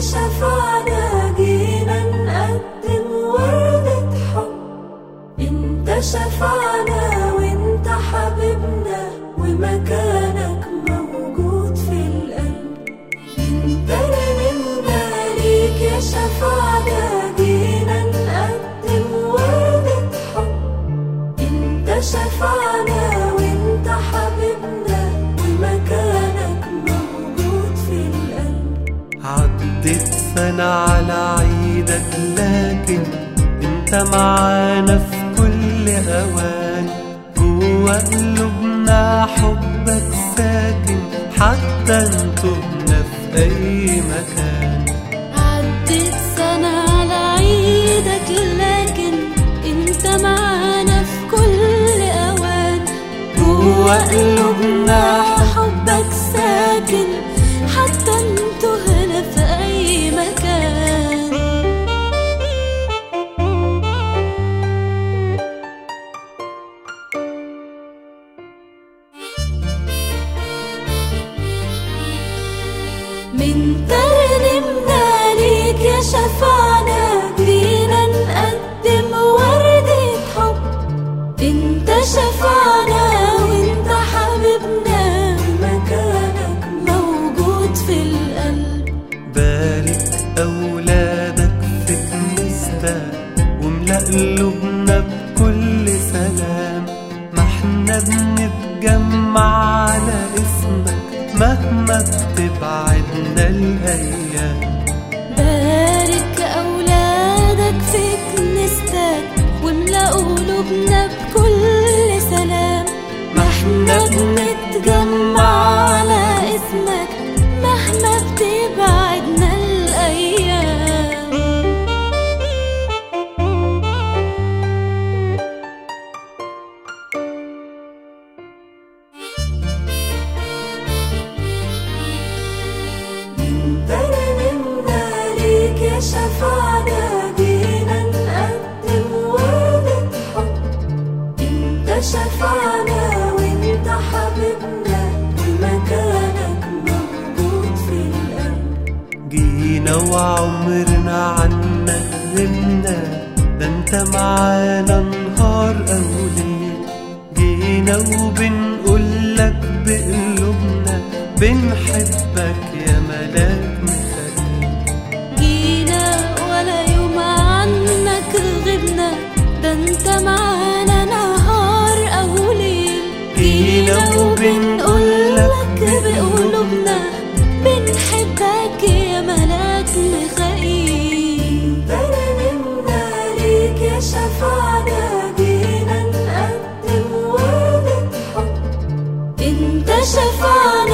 شفعنا جينا نقدم وردة حب. انت شفعنا وإنت حبيبنا ومكانك موجود في القلب. انت رنمنا ليك يا شفعنا جينا نقدم وردة حب. انت شفعنا عدت سنة على عيدك لكن أنت معانا في كل أوان. جوا قلوبنا حبك ساكن حتى انتهنا في أي مكان. عدت سنة على عيدك لكن أنت معانا في كل أوان. جوا قلوبنا كنيستك واملأ قلوبنا بكل سلام. ما إحنا بنتجمع على اسمك مهما بتبعدنا الأيام. شفعنا نقدم حب انت شفعنا وانت حبيبنا في القلب جينا وعمرنا عنا غبنا ده انت معانا نهار أو ليل جينا وبنقولك بقلوبنا بنحبك يا ملاك من شفعنا دينا نقدم وردة حب انت شفعنا